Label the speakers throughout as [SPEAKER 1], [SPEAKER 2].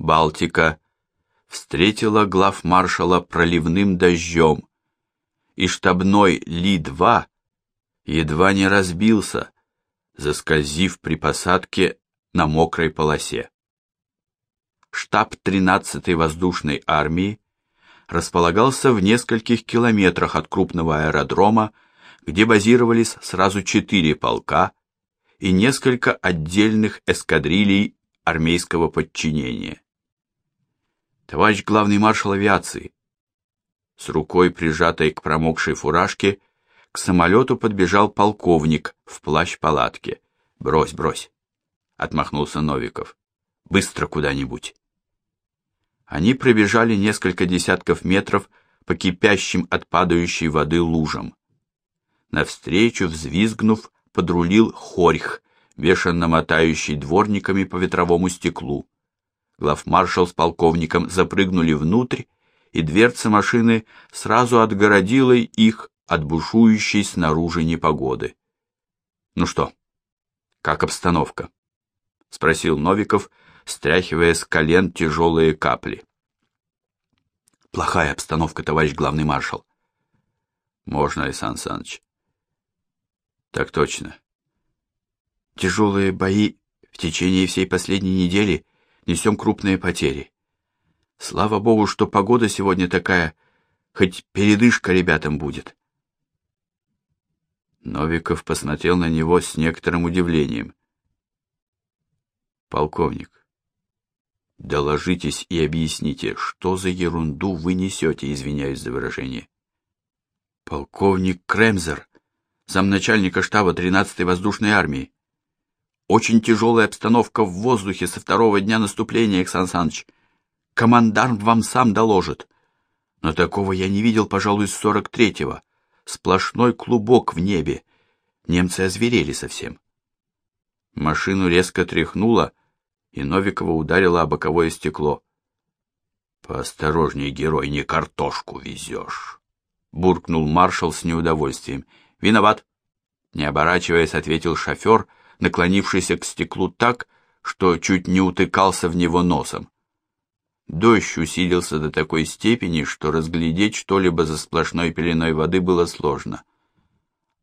[SPEAKER 1] Балтика встретила главмаршала проливным дождем, и штабной Ли-2 едва не разбился, заскользив при посадке на мокрой полосе. Штаб 13-й воздушной армии располагался в нескольких километрах от крупного аэродрома, где базировались сразу четыре полка и несколько отдельных эскадрилей армейского подчинения. Товарищ главный маршал авиации, с рукой прижатой к промокшей фуражке, к самолету подбежал полковник в плащ-палатке. «Брось, брось!» — отмахнулся Новиков. «Быстро куда-нибудь!» Они пробежали несколько десятков метров по кипящим от падающей воды лужам. Навстречу, взвизгнув, подрулил хорьх, бешено мотающий дворниками по ветровому стеклу. Главмаршал с полковником запрыгнули внутрь, и дверца машины сразу отгородила их от бушующей снаружи непогоды. Ну что, как обстановка? спросил Новиков, стряхивая с колен тяжелые капли. Плохая обстановка, товарищ главный маршал. Можно, Александр Александрович. Так точно. Тяжелые бои в течение всей последней недели несем крупные потери. Слава богу, что погода сегодня такая, хоть передышка ребятам будет. Новиков посмотрел на него с некоторым удивлением. Полковник, доложитесь и объясните, что за ерунду вы несете, извиняюсь за выражение. Полковник Кремзер, замначальника штаба 13-й воздушной армии. Очень тяжелая обстановка в воздухе со второго дня наступления, Александр Александрович. Командарм вам сам доложит. Но такого я не видел, пожалуй, с сорок третьего. Сплошной клубок в небе. Немцы озверели совсем. Машину резко тряхнуло, и Новикова ударила о боковое стекло. «Поосторожней, герой, не картошку везешь!» Буркнул маршал с неудовольствием. «Виноват!» Не оборачиваясь, ответил шофер, наклонившийся к стеклу так, что чуть не утыкался в него носом. Дождь усилился до такой степени, что разглядеть что-либо за сплошной пеленой воды было сложно.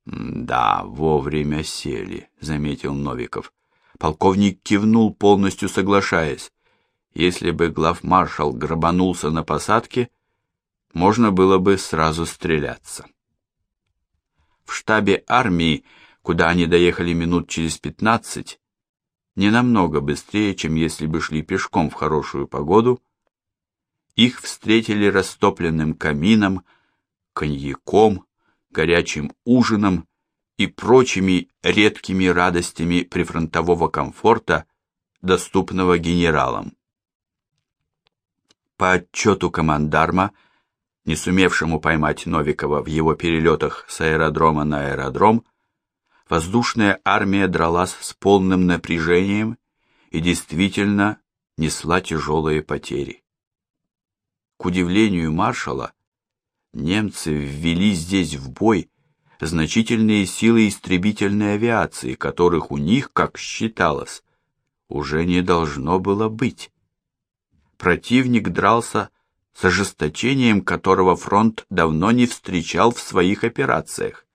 [SPEAKER 1] «Да, вовремя сели», — заметил Новиков. Полковник кивнул, полностью соглашаясь. Если бы главмаршал грабанулся на посадке, можно было бы сразу стреляться. В штабе армии, куда они доехали минут через пятнадцать, не намного быстрее, чем если бы шли пешком в хорошую погоду, их встретили растопленным камином, коньяком, горячим ужином и прочими редкими радостями прифронтового комфорта, доступного генералам. По отчету командарма, не сумевшему поймать Новикова в его перелетах с аэродрома на аэродром, воздушная армия дралась с полным напряжением и действительно несла тяжелые потери. К удивлению маршала, немцы ввели здесь в бой значительные силы истребительной авиации, которых у них, как считалось, уже не должно было быть. Противник дрался с ожесточением, которого фронт давно не встречал в своих операциях.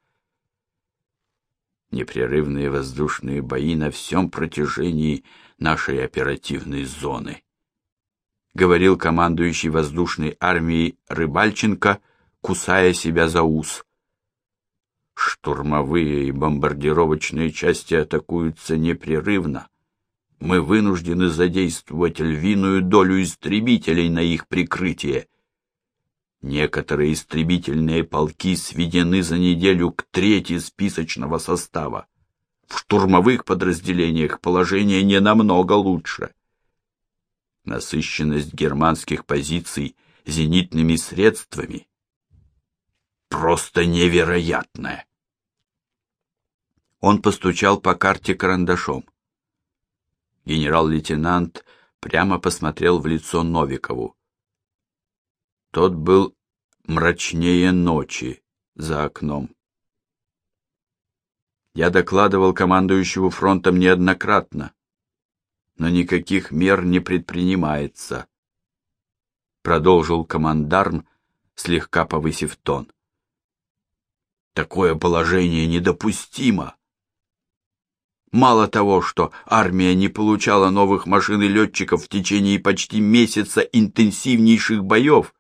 [SPEAKER 1] Непрерывные воздушные бои на всем протяжении нашей оперативной зоны, говорил командующий воздушной армией Рыбальченко, кусая себя за ус. Штурмовые и бомбардировочные части атакуются непрерывно. Мы вынуждены задействовать львиную долю истребителей на их прикрытие. Некоторые истребительные полки сведены за неделю к трети списочного состава. В штурмовых подразделениях положение не намного лучше. Насыщенность германских позиций зенитными средствами просто невероятная. Он постучал по карте карандашом. Генерал-лейтенант прямо посмотрел в лицо Новикову. Тот был мрачнее ночи за окном. Я докладывал командующему фронтом неоднократно. но никаких мер не предпринимается, продолжил командарм, слегка повысив тон. Такое положение недопустимо. Мало того, что армия не получала новых машин и летчиков в течение почти месяца интенсивнейших боев,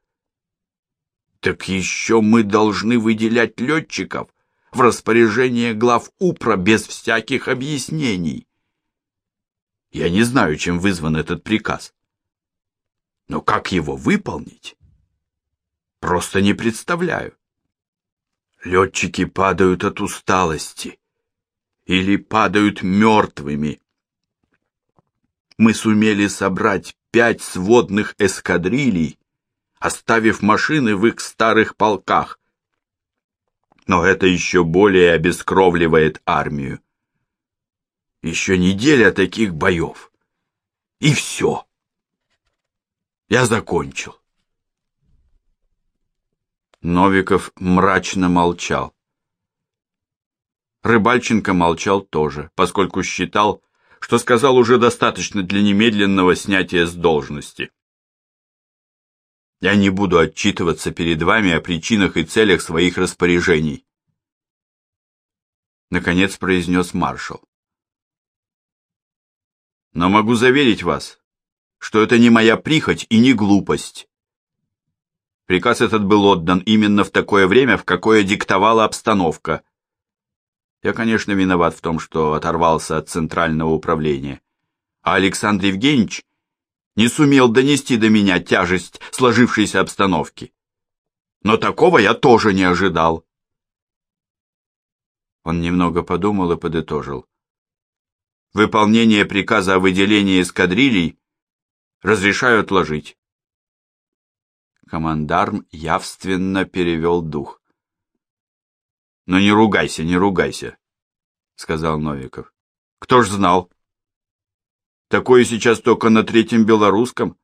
[SPEAKER 1] так еще мы должны выделять летчиков в распоряжение глав УПРа без всяких объяснений. Я не знаю, чем вызван этот приказ. Но как его выполнить? Просто не представляю. Летчики падают от усталости или падают мертвыми. Мы сумели собрать пять сводных эскадрилей, оставив машины в их старых полках. Но это еще более обескровливает армию. Еще неделя таких боев. И все. Я закончил. Новиков мрачно молчал. Рыбальченко молчал тоже, поскольку считал, что сказал уже достаточно для немедленного снятия с должности. Я не буду отчитываться перед вами о причинах и целях своих распоряжений. Наконец произнес маршал. Но могу заверить вас, что это не моя прихоть и не глупость. Приказ этот был отдан именно в такое время, в какое диктовала обстановка. Я, конечно, виноват в том, что оторвался от центрального управления. А Александр Евгеньевич не сумел донести до меня тяжесть сложившейся обстановки. Но такого я тоже не ожидал. Он немного подумал и подытожил. Выполнение приказа о выделении эскадрилей разрешаю отложить. Командарм явственно перевел дух. «Ну не ругайся, не ругайся», — сказал Новиков. «Кто ж знал? Такое сейчас только на третьем белорусском.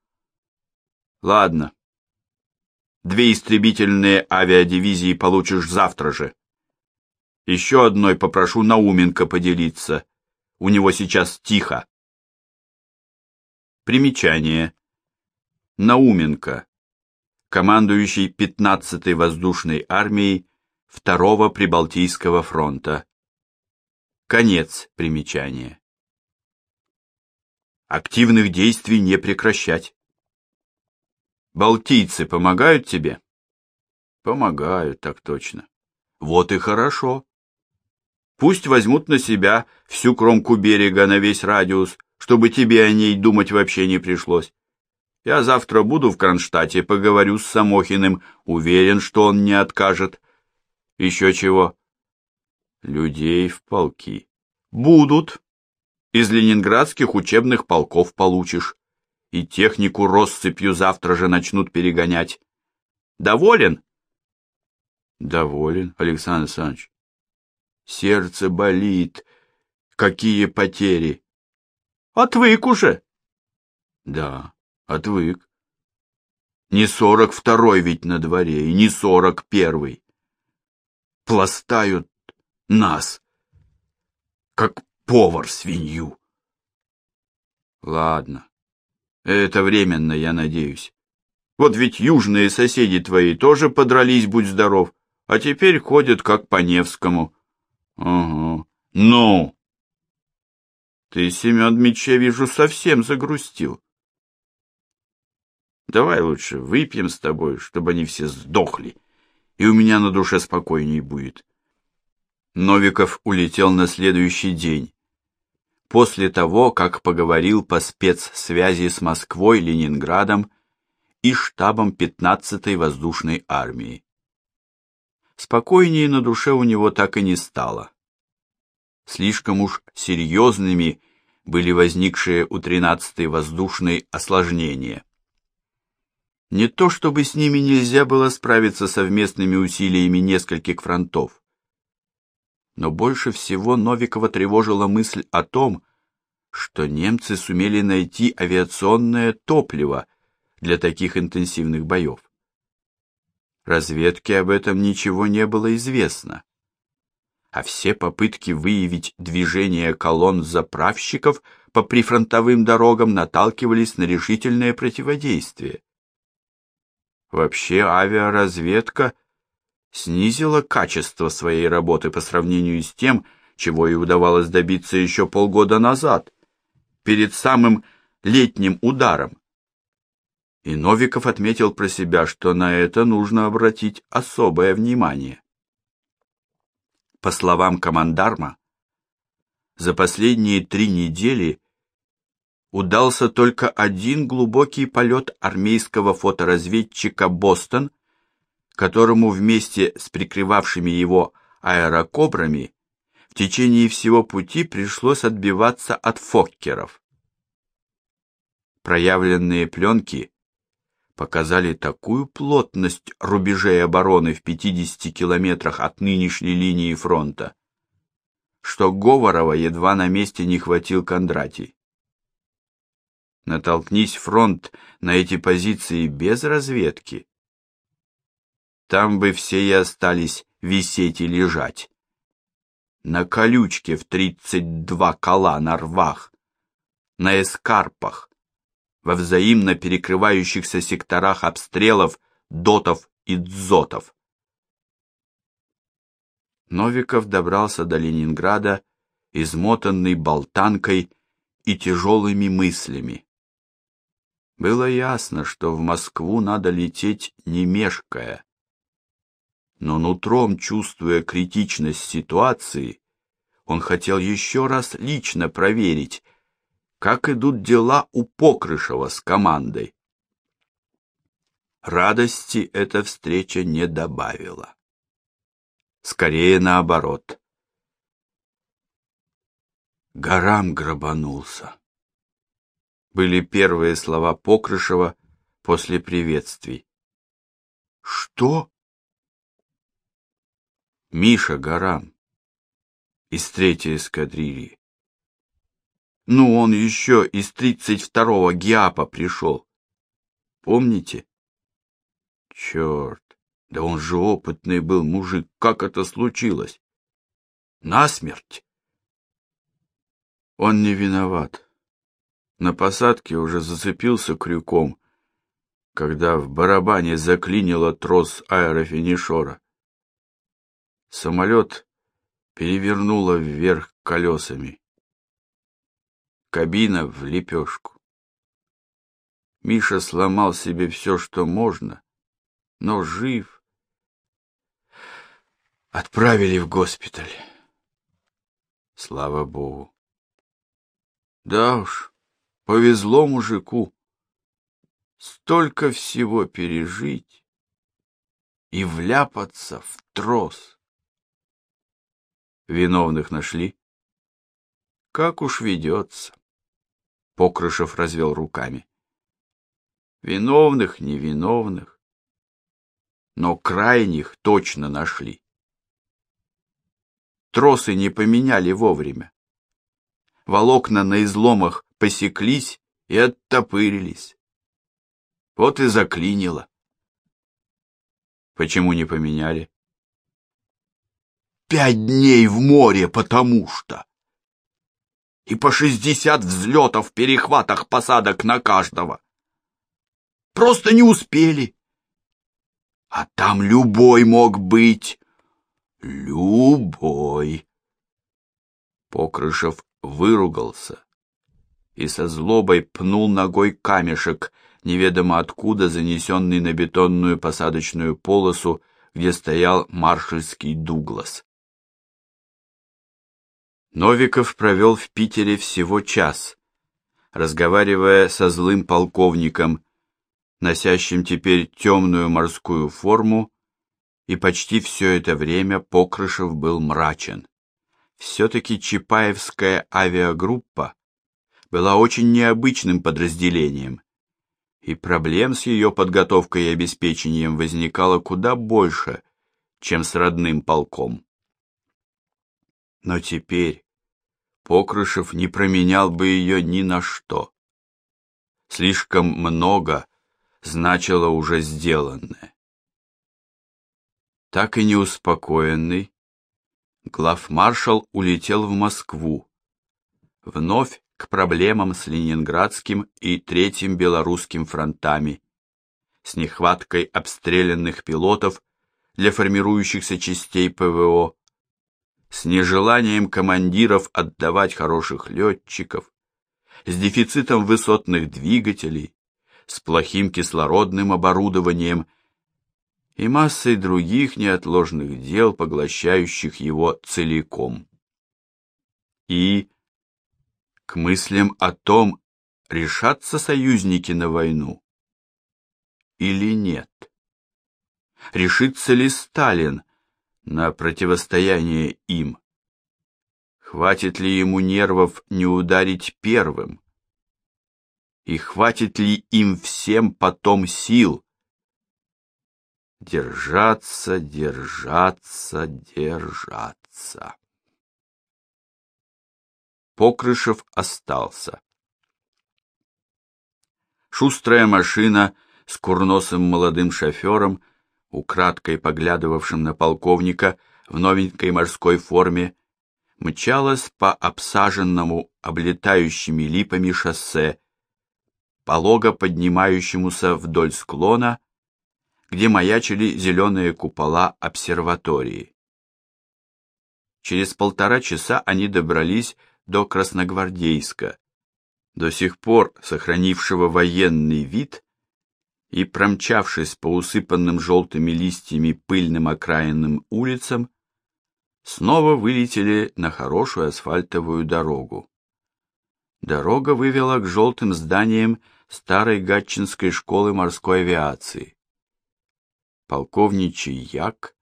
[SPEAKER 1] Ладно. Две истребительные авиадивизии получишь завтра же. Еще одной попрошу Науменко поделиться. У него сейчас тихо. Примечание. Науменко командующий 15-й воздушной армией Второго Прибалтийского фронта. Конец примечания. Активных действий не прекращать. Балтийцы помогают тебе? Помогают, так точно. Вот и хорошо. Пусть возьмут на себя всю кромку берега на весь радиус, чтобы тебе о ней думать вообще не пришлось. Я завтра буду в Кронштадте, поговорю с Самохиным, уверен, что он не откажет. Еще чего? Людей в полки. Будут. Из ленинградских учебных полков получишь. И технику россыпью завтра же начнут перегонять. Доволен? Доволен, Александр Александрович. Сердце болит. Какие потери? Отвык уже. Да. Отвык. Не сорок второй ведь на дворе, и не сорок первый. Пластают нас, как повар свинью. Ладно, это временно, я надеюсь. Вот ведь южные соседи твои тоже подрались, будь здоров, а теперь ходят как по Невскому. Угу. Ну! Ты, Семен я вижу, совсем загрустил. Давай лучше выпьем с тобой, чтобы они все сдохли, и у меня на душе спокойней будет. Новиков улетел на следующий день. После того, как поговорил по спецсвязи с Москвой, Ленинградом и штабом 15-й воздушной армии. Спокойнее на душе у него так и не стало. Слишком уж серьезными были возникшие у 13-й воздушной осложнения. Не то чтобы с ними нельзя было справиться совместными усилиями нескольких фронтов. Но больше всего Новикова тревожила мысль о том, что немцы сумели найти авиационное топливо для таких интенсивных боев. Разведке об этом ничего не было известно. а все попытки выявить движение колонн заправщиков по прифронтовым дорогам наталкивались на решительное противодействие. Вообще авиаразведка снизила качество своей работы по сравнению с тем, чего и удавалось добиться еще полгода назад, перед самым летним ударом. И Новиков отметил про себя, что на это нужно обратить особое внимание. По словам командарма, за последние три недели удался только один глубокий полет армейского фоторазведчика «Бостон», которому вместе с прикрывавшими его аэрокобрами в течение всего пути пришлось отбиваться от фоккеров. Проявленные пленки показали такую плотность рубежей обороны в 50 километрах от нынешней линии фронта, что Говорова едва на месте не хватил Кондратий. Натолкнись фронт на эти позиции без разведки, там бы все и остались висеть и лежать. На колючке в тридцать два кола на рвах, на эскарпах, во взаимно перекрывающихся секторах обстрелов дотов и дзотов. Новиков добрался до Ленинграда, измотанный болтанкой и тяжелыми мыслями. Было ясно, что в Москву надо лететь не мешкая но нутром чувствуя критичность ситуации, он хотел еще раз лично проверить, как идут дела у Покрышева с командой. Радости эта встреча не добавила. Скорее наоборот. Горам грабанулся. Были первые слова Покрышева после приветствий. Что? Миша Гарам из третьей эскадрильи. Ну, он еще из тридцать второго ГИАПа пришел. Помните? Черт, да он же опытный был мужик. Как это случилось? Насмерть? Он не виноват. На посадке уже зацепился крюком, когда в барабане заклинило трос аэрофинишора. Самолет перевернуло вверх колесами. Кабина в лепешку. Миша сломал себе все, что можно, но жив. Отправили в госпиталь. Слава богу. Да уж, повезло мужику. Столько всего пережить и вляпаться в трос. Виновных нашли? Как уж ведется. Покрышев развел руками. Виновных, невиновных. Но крайних точно нашли. Тросы не поменяли вовремя. Волокна на изломах посеклись и оттопырились. Вот и заклинило. Почему не поменяли? Пять дней в море, потому что. И по шестьдесят взлетов, перехватах, посадок на каждого. Просто не успели. А там любой мог быть. Любой. Покрышев выругался и со злобой пнул ногой камешек, неведомо откуда занесенный на бетонную посадочную полосу, где стоял маршальский Дуглас. Новиков провел в Питере всего час, разговаривая со злым полковником, носящим теперь темную морскую форму, и почти все это время Покрышев был мрачен. Все-таки Чапаевская авиагруппа была очень необычным подразделением, и проблем с ее подготовкой и обеспечением возникало куда больше, чем с родным полком. Но теперь Покрышев не променял бы ее ни на что. Слишком много значило уже сделанное. Так и не успокоенный, главмаршал улетел в Москву, вновь к проблемам с Ленинградским и Третьим Белорусским фронтами, с нехваткой обстрелянных пилотов для формирующихся частей ПВО, с нежеланием командиров отдавать хороших летчиков, с дефицитом высотных двигателей, с плохим кислородным оборудованием и массой других неотложных дел, поглощающих его целиком. И к мыслям о том, решатся союзники на войну или нет. Решится ли Сталин на противостояние им? Хватит ли ему нервов не ударить первым? И хватит ли им всем потом сил? Держаться, держаться, держаться. Покрышев остался. Шустрая машина с курносым молодым шофером, украдкой поглядывавшим на полковника в новенькой морской форме, мчалась по обсаженному облетающими липами шоссе, полого поднимающемуся вдоль склона, где маячили зеленые купола обсерватории. Через полтора часа они добрались до Красногвардейска, до сих пор сохранившего военный вид, и, промчавшись по усыпанным желтыми листьями пыльным окраинным улицам, снова вылетели на хорошую асфальтовую дорогу. Дорога вывела к желтым зданиям старой Гатчинской школы морской авиации. Полковничий як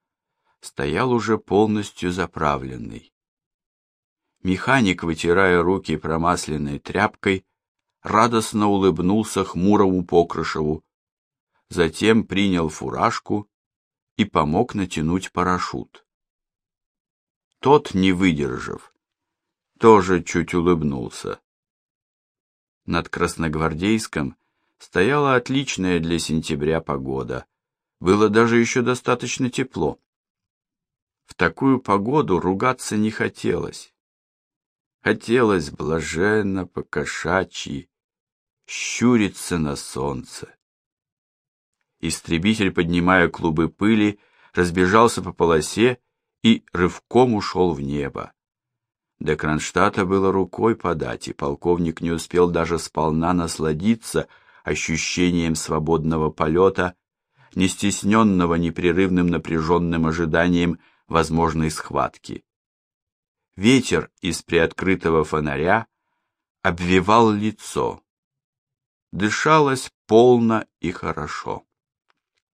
[SPEAKER 1] стоял уже полностью заправленный. Механик, вытирая руки промасленной тряпкой, радостно улыбнулся хмурому Покрышеву, затем принял фуражку и помог натянуть парашют. Тот, не выдержав, тоже чуть улыбнулся. Над Красногвардейском стояла отличная для сентября погода. Было даже еще достаточно тепло. В такую погоду ругаться не хотелось. Хотелось блаженно покошачьи щуриться на солнце. Истребитель, поднимая клубы пыли, разбежался по полосе и рывком ушел в небо. До Кронштадта было рукой подать, и полковник не успел даже сполна насладиться ощущением свободного полета, не стесненного непрерывным напряженным ожиданием возможной схватки. Ветер из приоткрытого фонаря обвивал лицо. Дышалось полно и хорошо.